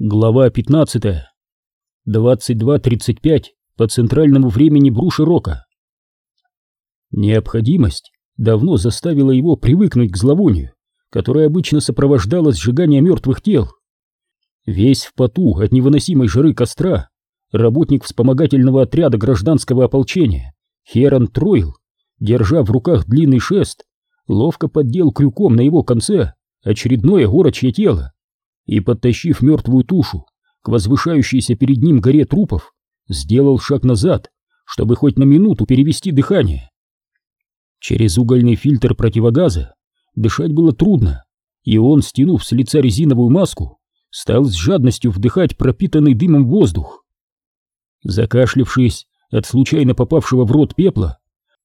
Глава 15. 22.35 по центральному времени Бруши-Рока. Необходимость давно заставила его привыкнуть к зловонию, которое обычно сопровождало сжигание мертвых тел. Весь в поту от невыносимой жары костра, работник вспомогательного отряда гражданского ополчения Херон Тройл, держа в руках длинный шест, ловко поддел крюком на его конце очередное горочье тело и, подтащив мертвую тушу к возвышающейся перед ним горе трупов, сделал шаг назад, чтобы хоть на минуту перевести дыхание. Через угольный фильтр противогаза дышать было трудно, и он, стянув с лица резиновую маску, стал с жадностью вдыхать пропитанный дымом воздух. Закашлившись от случайно попавшего в рот пепла,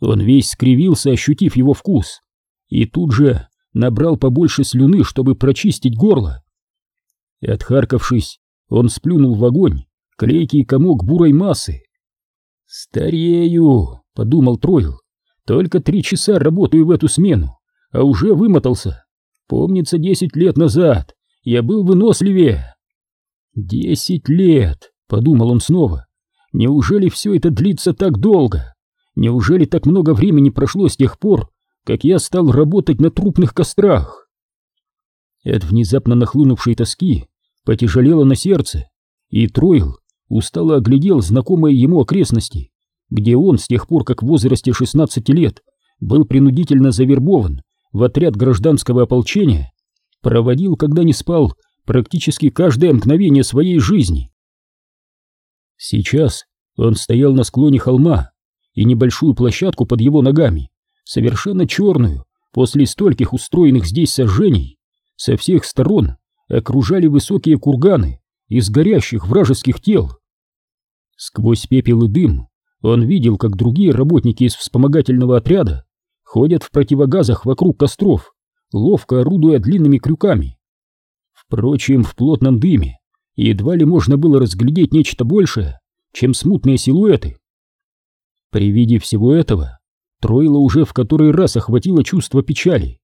он весь скривился, ощутив его вкус, и тут же набрал побольше слюны, чтобы прочистить горло отхаркавшись, он сплюнул в огонь клейкий комок бурой массы. «Старею!» — подумал Тройл. «Только три часа работаю в эту смену, а уже вымотался. Помнится, десять лет назад я был выносливее». «Десять лет!» — подумал он снова. «Неужели все это длится так долго? Неужели так много времени прошло с тех пор, как я стал работать на трупных кострах?» От внезапно нахлынувшей тоски потяжелело на сердце, и Тройл устало оглядел знакомые ему окрестности, где он с тех пор, как в возрасте 16 лет был принудительно завербован в отряд гражданского ополчения, проводил, когда не спал, практически каждое мгновение своей жизни. Сейчас он стоял на склоне холма, и небольшую площадку под его ногами, совершенно черную, после стольких устроенных здесь сожжений, со всех сторон окружали высокие курганы из горящих вражеских тел. Сквозь пепел и дым он видел, как другие работники из вспомогательного отряда ходят в противогазах вокруг костров, ловко орудуя длинными крюками. Впрочем, в плотном дыме едва ли можно было разглядеть нечто большее, чем смутные силуэты. При виде всего этого Тройла уже в который раз охватило чувство печали.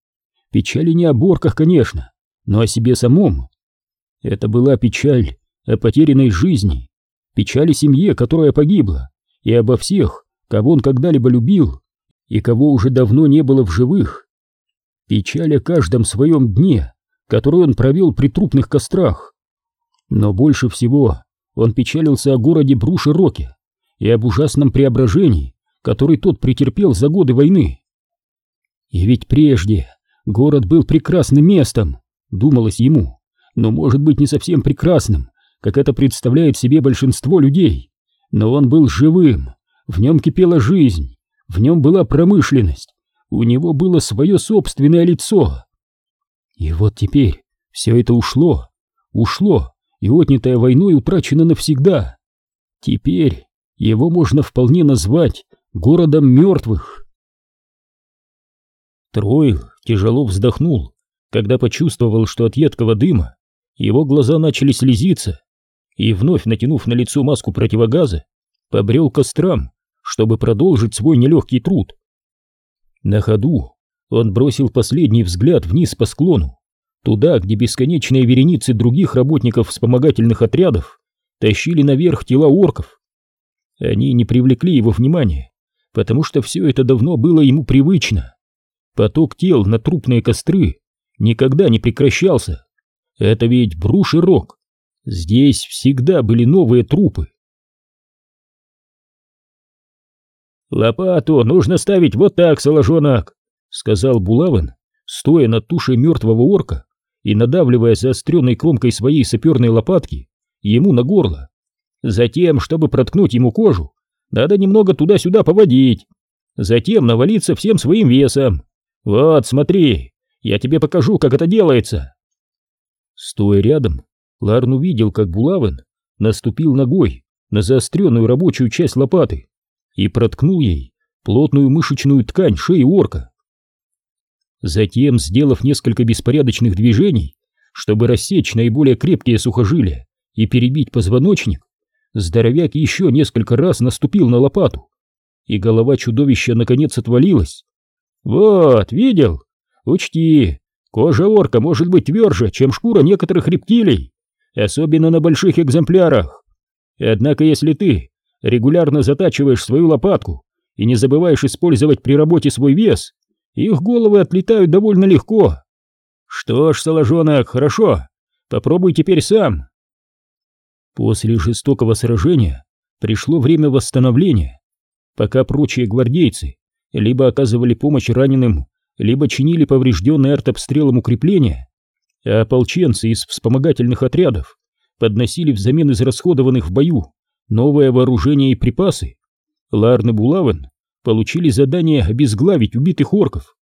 Печали не о борках, конечно, но о себе самом. Это была печаль о потерянной жизни, печаль о семье, которая погибла, и обо всех, кого он когда-либо любил, и кого уже давно не было в живых. Печаль о каждом своем дне, который он провел при трупных кострах. Но больше всего он печалился о городе Бруши-Роке и об ужасном преображении, который тот претерпел за годы войны. И ведь прежде Город был прекрасным местом, думалось ему, но может быть не совсем прекрасным, как это представляет себе большинство людей. Но он был живым, в нем кипела жизнь, в нем была промышленность, у него было свое собственное лицо. И вот теперь все это ушло, ушло, и отнятое войной утрачено навсегда. Теперь его можно вполне назвать городом мертвых. Тройл тяжело вздохнул, когда почувствовал, что от едкого дыма его глаза начали слезиться, и, вновь натянув на лицо маску противогаза, побрел кострам, чтобы продолжить свой нелегкий труд. На ходу он бросил последний взгляд вниз по склону, туда, где бесконечные вереницы других работников вспомогательных отрядов тащили наверх тела орков. Они не привлекли его внимания, потому что все это давно было ему привычно. Поток тел на трупные костры никогда не прекращался. Это ведь бруш и рок. Здесь всегда были новые трупы. «Лопату нужно ставить вот так, соложонок», — сказал Булавин, стоя над тушей мертвого орка и надавливая заостренной кромкой своей саперной лопатки ему на горло. Затем, чтобы проткнуть ему кожу, надо немного туда-сюда поводить. Затем навалиться всем своим весом. «Вот, смотри, я тебе покажу, как это делается!» Стоя рядом, Ларн увидел, как Булавин наступил ногой на заостренную рабочую часть лопаты и проткнул ей плотную мышечную ткань шеи орка. Затем, сделав несколько беспорядочных движений, чтобы рассечь наиболее крепкие сухожилия и перебить позвоночник, здоровяк еще несколько раз наступил на лопату, и голова чудовища наконец отвалилась, «Вот, видел? Учти, кожа орка может быть тверже, чем шкура некоторых рептилий. особенно на больших экземплярах. Однако если ты регулярно затачиваешь свою лопатку и не забываешь использовать при работе свой вес, их головы отлетают довольно легко. Что ж, Соложонок, хорошо, попробуй теперь сам. После жестокого сражения пришло время восстановления. Пока прочие гвардейцы либо оказывали помощь раненым, либо чинили поврежденные артобстрелом укрепления, а ополченцы из вспомогательных отрядов подносили взамен израсходованных в бою новое вооружение и припасы, Ларн и Булавен получили задание обезглавить убитых орков.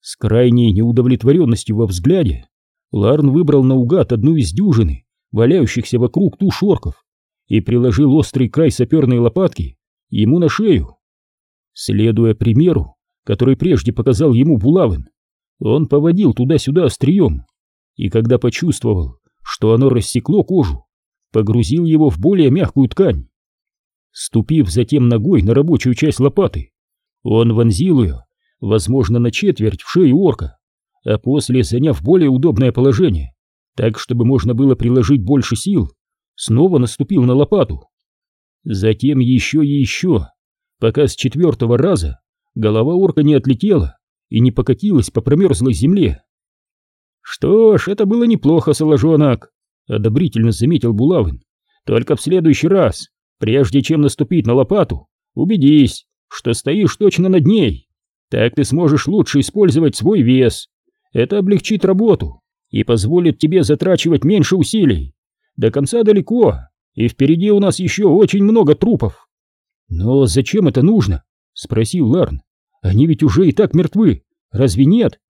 С крайней неудовлетворенностью во взгляде Ларн выбрал наугад одну из дюжины, валяющихся вокруг туш орков, и приложил острый край саперной лопатки ему на шею. Следуя примеру, который прежде показал ему Булавин, он поводил туда-сюда острием, и когда почувствовал, что оно рассекло кожу, погрузил его в более мягкую ткань. Ступив затем ногой на рабочую часть лопаты, он вонзил ее, возможно, на четверть в шею орка, а после, заняв более удобное положение, так, чтобы можно было приложить больше сил, снова наступил на лопату. Затем еще и еще, пока с четвертого раза голова орка не отлетела и не покатилась по промерзлой земле. «Что ж, это было неплохо, Соложонок», — одобрительно заметил Булавин. «Только в следующий раз, прежде чем наступить на лопату, убедись, что стоишь точно над ней. Так ты сможешь лучше использовать свой вес. Это облегчит работу и позволит тебе затрачивать меньше усилий. До конца далеко, и впереди у нас еще очень много трупов». «Но зачем это нужно?» — спросил Ларн. «Они ведь уже и так мертвы, разве нет?»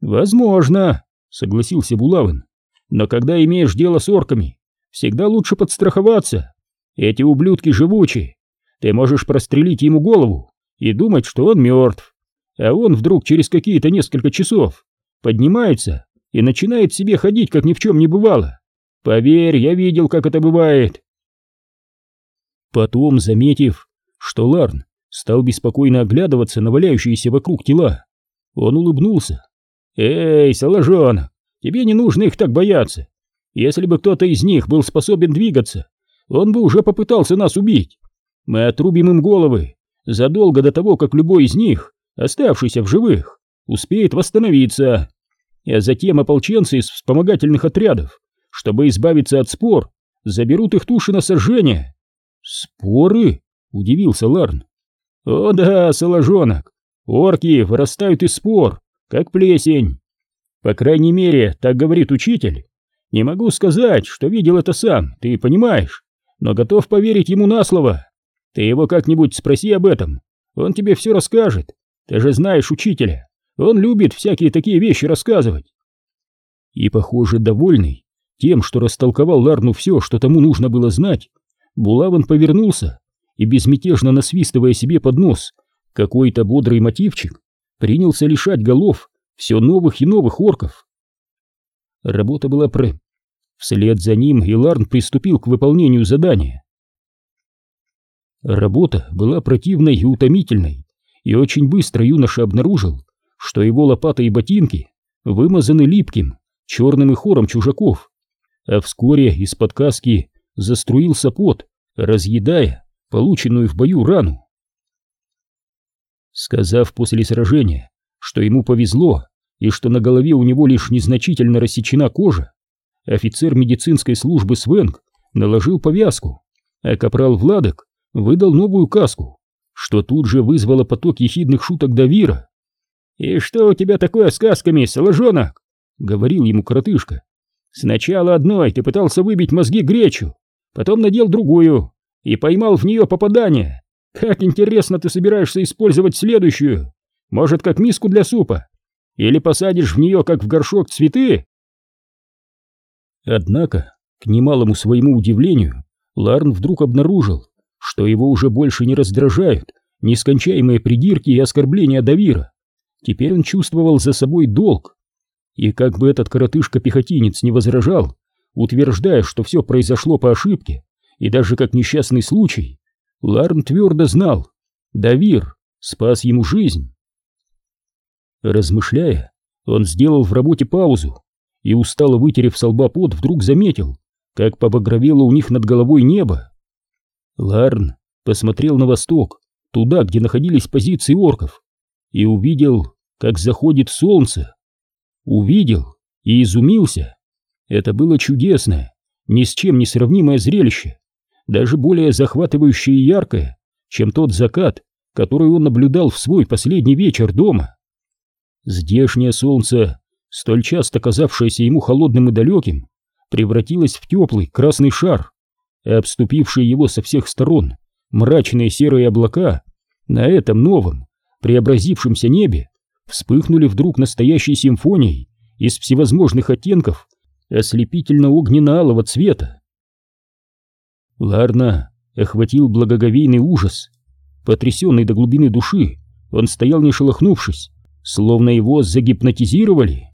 «Возможно», — согласился Булавин. «Но когда имеешь дело с орками, всегда лучше подстраховаться. Эти ублюдки живучи. Ты можешь прострелить ему голову и думать, что он мертв. А он вдруг через какие-то несколько часов поднимается и начинает себе ходить, как ни в чем не бывало. Поверь, я видел, как это бывает». Потом, заметив, что Ларн стал беспокойно оглядываться на валяющиеся вокруг тела. Он улыбнулся. «Эй, Соложонок, тебе не нужно их так бояться. Если бы кто-то из них был способен двигаться, он бы уже попытался нас убить. Мы отрубим им головы задолго до того, как любой из них, оставшийся в живых, успеет восстановиться. А затем ополченцы из вспомогательных отрядов, чтобы избавиться от спор, заберут их туши на сожжение». «Споры?» — удивился Ларн. «О да, соложонок, орки вырастают из спор, как плесень. По крайней мере, так говорит учитель. Не могу сказать, что видел это сам, ты понимаешь, но готов поверить ему на слово. Ты его как-нибудь спроси об этом, он тебе все расскажет. Ты же знаешь учителя, он любит всякие такие вещи рассказывать». И, похоже, довольный тем, что растолковал Ларну все, что тому нужно было знать, Булаван повернулся и, безмятежно насвистывая себе под нос какой-то бодрый мотивчик, принялся лишать голов все новых и новых орков. Работа была про... Вслед за ним Иларн приступил к выполнению задания. Работа была противной и утомительной, и очень быстро юноша обнаружил, что его лопата и ботинки вымазаны липким, черным и хором чужаков, а вскоре из-под каски заструился пот, разъедая полученную в бою рану. Сказав после сражения, что ему повезло и что на голове у него лишь незначительно рассечена кожа, офицер медицинской службы Свенг наложил повязку, а капрал Владок выдал новую каску, что тут же вызвало поток ехидных шуток Давира. «И что у тебя такое с касками, соложонок?» — говорил ему коротышка. «Сначала одной ты пытался выбить мозги гречу, потом надел другую, и поймал в нее попадание. Как интересно ты собираешься использовать следующую? Может, как миску для супа? Или посадишь в нее, как в горшок, цветы?» Однако, к немалому своему удивлению, Ларн вдруг обнаружил, что его уже больше не раздражают нескончаемые придирки и оскорбления Давира. Теперь он чувствовал за собой долг. И как бы этот коротышка-пехотинец не возражал, утверждая, что все произошло по ошибке, и даже как несчастный случай, Ларн твердо знал, Давир спас ему жизнь. Размышляя, он сделал в работе паузу и, устало вытерев со лба пот, вдруг заметил, как побагровело у них над головой небо. Ларн посмотрел на восток, туда, где находились позиции орков, и увидел, как заходит солнце. Увидел и изумился. Это было чудесное, ни с чем не сравнимое зрелище, даже более захватывающее и яркое, чем тот закат, который он наблюдал в свой последний вечер дома. Здешнее солнце, столь часто казавшееся ему холодным и далеким, превратилось в теплый красный шар, и обступившие его со всех сторон мрачные серые облака на этом новом, преобразившемся небе вспыхнули вдруг настоящей симфонией из всевозможных оттенков ослепительно-огненно-алого цвета. Ларна охватил благоговейный ужас. Потрясенный до глубины души, он стоял не шелохнувшись, словно его загипнотизировали.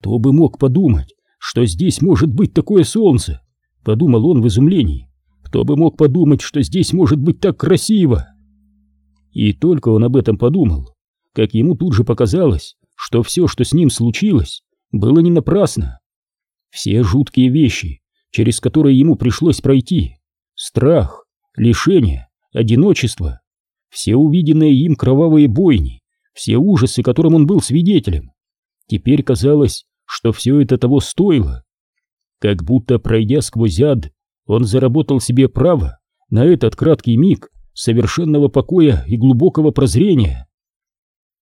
Кто бы мог подумать, что здесь может быть такое солнце, подумал он в изумлении. Кто бы мог подумать, что здесь может быть так красиво? И только он об этом подумал, как ему тут же показалось, что все, что с ним случилось, было не напрасно. Все жуткие вещи, через которые ему пришлось пройти, страх, лишение, одиночество, все увиденные им кровавые бойни, все ужасы, которым он был свидетелем. Теперь казалось, что все это того стоило. Как будто, пройдя сквозь ад, он заработал себе право на этот краткий миг совершенного покоя и глубокого прозрения.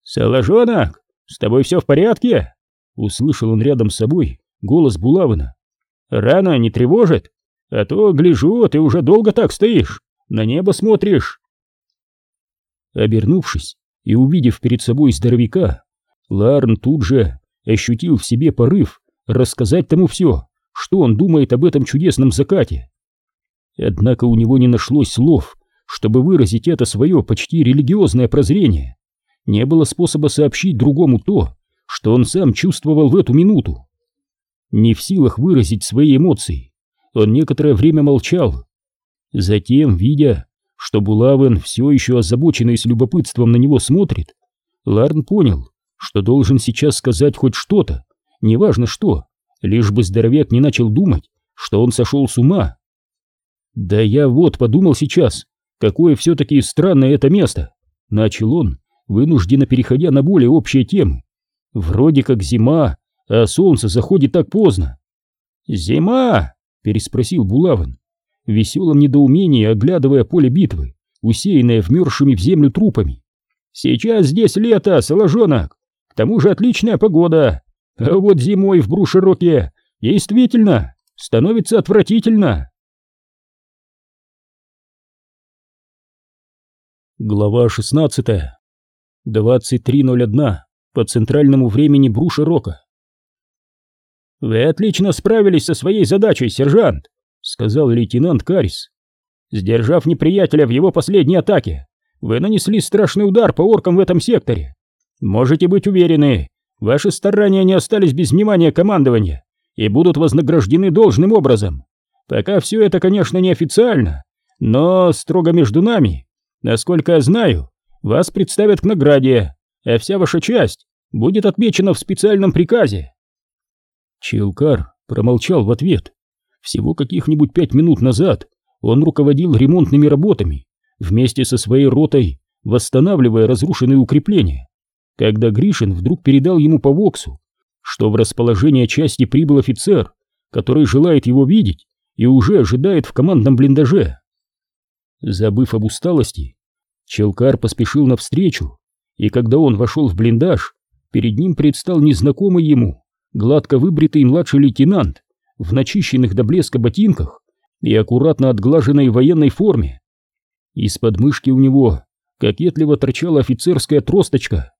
«Соложонок, с тобой все в порядке?» Услышал он рядом с собой голос Булавина. «Рано не тревожит? А то, гляжу, ты уже долго так стоишь, на небо смотришь». Обернувшись и увидев перед собой здоровяка, Ларн тут же ощутил в себе порыв рассказать тому все, что он думает об этом чудесном закате. Однако у него не нашлось слов, чтобы выразить это свое почти религиозное прозрение. Не было способа сообщить другому то, что он сам чувствовал в эту минуту. Не в силах выразить свои эмоции, он некоторое время молчал. Затем, видя, что Булавен все еще озабоченный с любопытством на него смотрит, Ларн понял, что должен сейчас сказать хоть что-то, неважно что, лишь бы здоровяк не начал думать, что он сошел с ума. «Да я вот подумал сейчас, какое все-таки странное это место», — начал он, вынужденно переходя на более общие темы. Вроде как зима, а солнце заходит так поздно. «Зима?» — переспросил Булавин, в веселом недоумении оглядывая поле битвы, усеянное вмерзшими в землю трупами. «Сейчас здесь лето, соложонок, к тому же отличная погода, а вот зимой в Брушероке действительно становится отвратительно». Глава шестнадцатая 23.01 по центральному времени Бруша-Рока. «Вы отлично справились со своей задачей, сержант», — сказал лейтенант Карис. «Сдержав неприятеля в его последней атаке, вы нанесли страшный удар по оркам в этом секторе. Можете быть уверены, ваши старания не остались без внимания командования и будут вознаграждены должным образом. Пока все это, конечно, неофициально, но строго между нами, насколько я знаю, вас представят к награде, а вся ваша часть будет отмечена в специальном приказе. Челкар промолчал в ответ. Всего каких-нибудь пять минут назад он руководил ремонтными работами вместе со своей ротой, восстанавливая разрушенные укрепления, когда Гришин вдруг передал ему по Воксу, что в расположение части прибыл офицер, который желает его видеть и уже ожидает в командном блиндаже. Забыв об усталости, Челкар поспешил навстречу, и когда он вошел в блиндаж, перед ним предстал незнакомый ему, гладко выбритый младший лейтенант в начищенных до блеска ботинках и аккуратно отглаженной военной форме. Из-под мышки у него кокетливо торчала офицерская тросточка.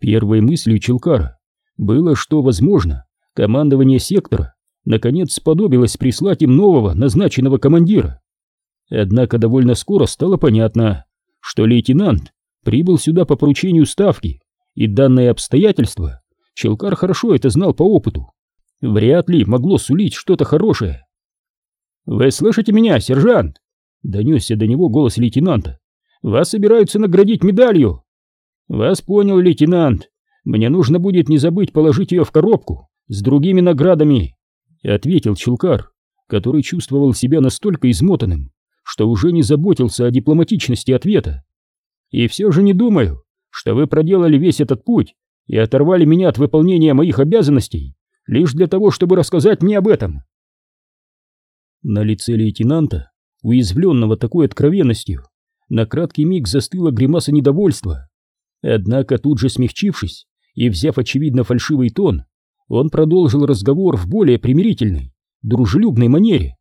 Первой мыслью Челкара было, что, возможно, командование сектора наконец сподобилось прислать им нового назначенного командира. Однако довольно скоро стало понятно, что лейтенант прибыл сюда по поручению ставки, и данное обстоятельство Челкар хорошо это знал по опыту. Вряд ли могло сулить что-то хорошее. «Вы слышите меня, сержант?» — донесся до него голос лейтенанта. «Вас собираются наградить медалью». «Вас понял, лейтенант. Мне нужно будет не забыть положить ее в коробку с другими наградами, ответил Челкар, который чувствовал себя настолько измотанным, что уже не заботился о дипломатичности ответа. И все же не думаю, что вы проделали весь этот путь и оторвали меня от выполнения моих обязанностей лишь для того, чтобы рассказать мне об этом. На лице лейтенанта, уязвленного такой откровенностью, на краткий миг застыла гримаса недовольства. Однако тут же смягчившись и взяв очевидно фальшивый тон, он продолжил разговор в более примирительной, дружелюбной манере.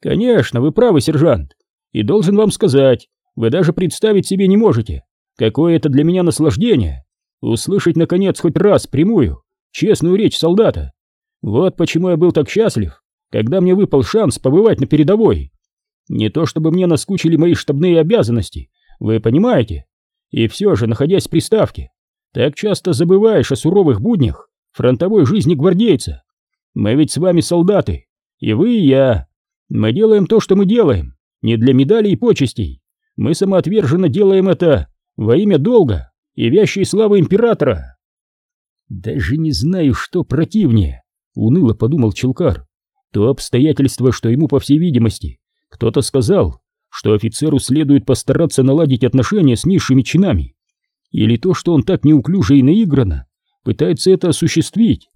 «Конечно, вы правы, сержант, и должен вам сказать, вы даже представить себе не можете, какое это для меня наслаждение услышать, наконец, хоть раз прямую, честную речь солдата. Вот почему я был так счастлив, когда мне выпал шанс побывать на передовой. Не то чтобы мне наскучили мои штабные обязанности, вы понимаете? И все же, находясь в приставке, так часто забываешь о суровых буднях фронтовой жизни гвардейца. Мы ведь с вами солдаты, и вы, и я. Мы делаем то, что мы делаем, не для медалей и почестей. Мы самоотверженно делаем это во имя долга и вящей славы императора. Даже не знаю, что противнее, уныло подумал Челкар. То обстоятельство, что ему, по всей видимости, кто-то сказал, что офицеру следует постараться наладить отношения с низшими чинами, или то, что он так неуклюже и наигранно пытается это осуществить.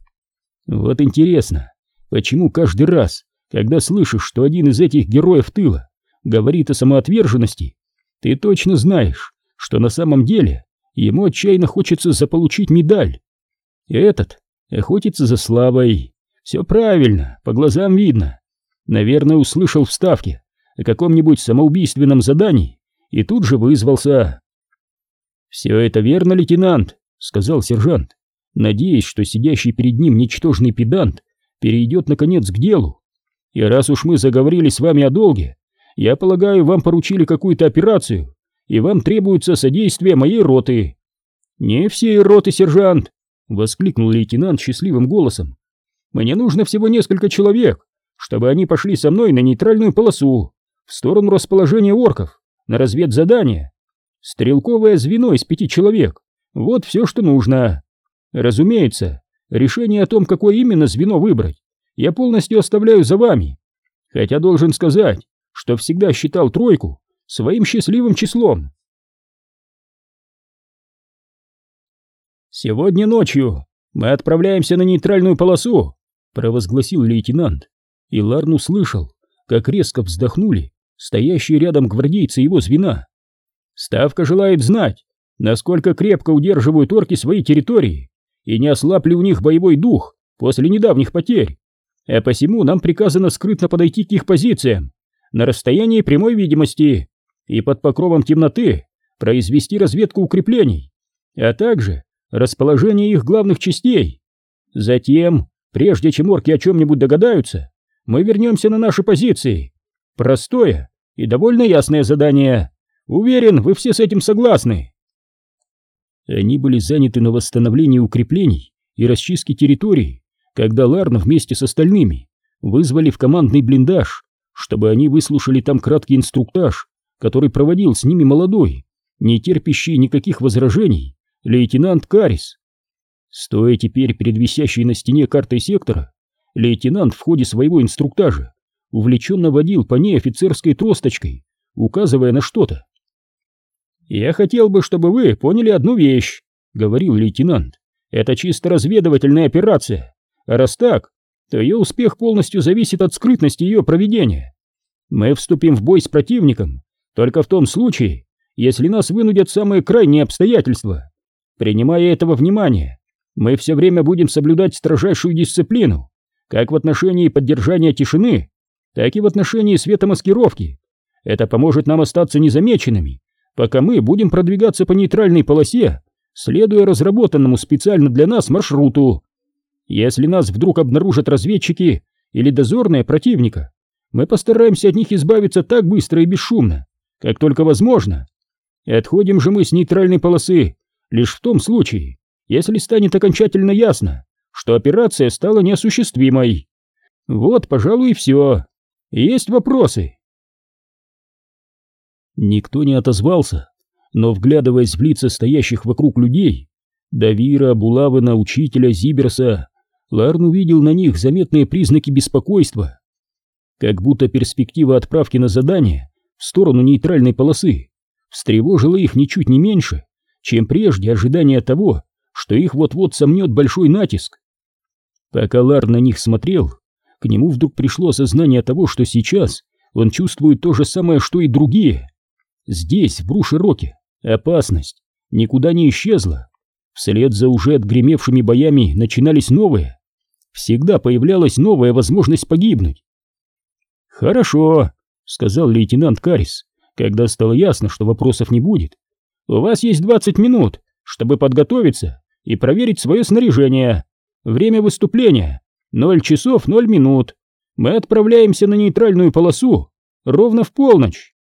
Вот интересно, почему каждый раз, когда слышишь, что один из этих героев тыла говорит о самоотверженности, ты точно знаешь, что на самом деле ему отчаянно хочется заполучить медаль. Этот охотится за славой. Все правильно, по глазам видно. Наверное, услышал в Ставке о каком-нибудь самоубийственном задании и тут же вызвался. «Все это верно, лейтенант», — сказал сержант, надеясь, что сидящий перед ним ничтожный педант перейдет наконец к делу. «И раз уж мы заговорили с вами о долге, я полагаю, вам поручили какую-то операцию, и вам требуется содействие моей роты». «Не всей роты, сержант!» — воскликнул лейтенант счастливым голосом. «Мне нужно всего несколько человек, чтобы они пошли со мной на нейтральную полосу, в сторону расположения орков, на разведзадание. Стрелковое звено из пяти человек. Вот все, что нужно. Разумеется, решение о том, какое именно звено выбрать, я полностью оставляю за вами. Хотя должен сказать, что всегда считал тройку своим счастливым числом. «Сегодня ночью мы отправляемся на нейтральную полосу», — провозгласил лейтенант. И Ларн услышал, как резко вздохнули стоящие рядом гвардейцы его звена. «Ставка желает знать, насколько крепко удерживают орки свои территории и не ослаб ли у них боевой дух после недавних потерь. А посему нам приказано скрытно подойти к их позициям на расстоянии прямой видимости и под покровом темноты произвести разведку укреплений, а также расположение их главных частей. Затем, прежде чем орки о чем-нибудь догадаются, мы вернемся на наши позиции. Простое и довольно ясное задание. Уверен, вы все с этим согласны. Они были заняты на восстановлении укреплений и расчистке территории, когда Ларна вместе с остальными вызвали в командный блиндаж, чтобы они выслушали там краткий инструктаж, который проводил с ними молодой, не терпящий никаких возражений, лейтенант Карис. Стоя теперь перед висящей на стене картой сектора, лейтенант в ходе своего инструктажа увлеченно водил по ней офицерской тросточкой, указывая на что-то. «Я хотел бы, чтобы вы поняли одну вещь», — говорил лейтенант. «Это чисто разведывательная операция, а раз так, то ее успех полностью зависит от скрытности ее проведения. Мы вступим в бой с противником только в том случае, если нас вынудят самые крайние обстоятельства. Принимая этого внимания, мы все время будем соблюдать строжайшую дисциплину, как в отношении поддержания тишины, так и в отношении светомаскировки. Это поможет нам остаться незамеченными пока мы будем продвигаться по нейтральной полосе, следуя разработанному специально для нас маршруту. Если нас вдруг обнаружат разведчики или дозорные противника, мы постараемся от них избавиться так быстро и бесшумно, как только возможно. И отходим же мы с нейтральной полосы лишь в том случае, если станет окончательно ясно, что операция стала неосуществимой. Вот, пожалуй, и все. Есть вопросы? Никто не отозвался, но, вглядываясь в лица стоящих вокруг людей, Давира, Булавина, учителя, Зиберса, Ларн увидел на них заметные признаки беспокойства. Как будто перспектива отправки на задание в сторону нейтральной полосы встревожила их ничуть не меньше, чем прежде ожидание того, что их вот-вот сомнет большой натиск. Пока Лар на них смотрел, к нему вдруг пришло осознание того, что сейчас он чувствует то же самое, что и другие. Здесь, в Брушероке, опасность никуда не исчезла. Вслед за уже отгремевшими боями начинались новые. Всегда появлялась новая возможность погибнуть. «Хорошо», — сказал лейтенант Карис, когда стало ясно, что вопросов не будет. «У вас есть 20 минут, чтобы подготовиться и проверить свое снаряжение. Время выступления — 0 часов 0 минут. Мы отправляемся на нейтральную полосу ровно в полночь.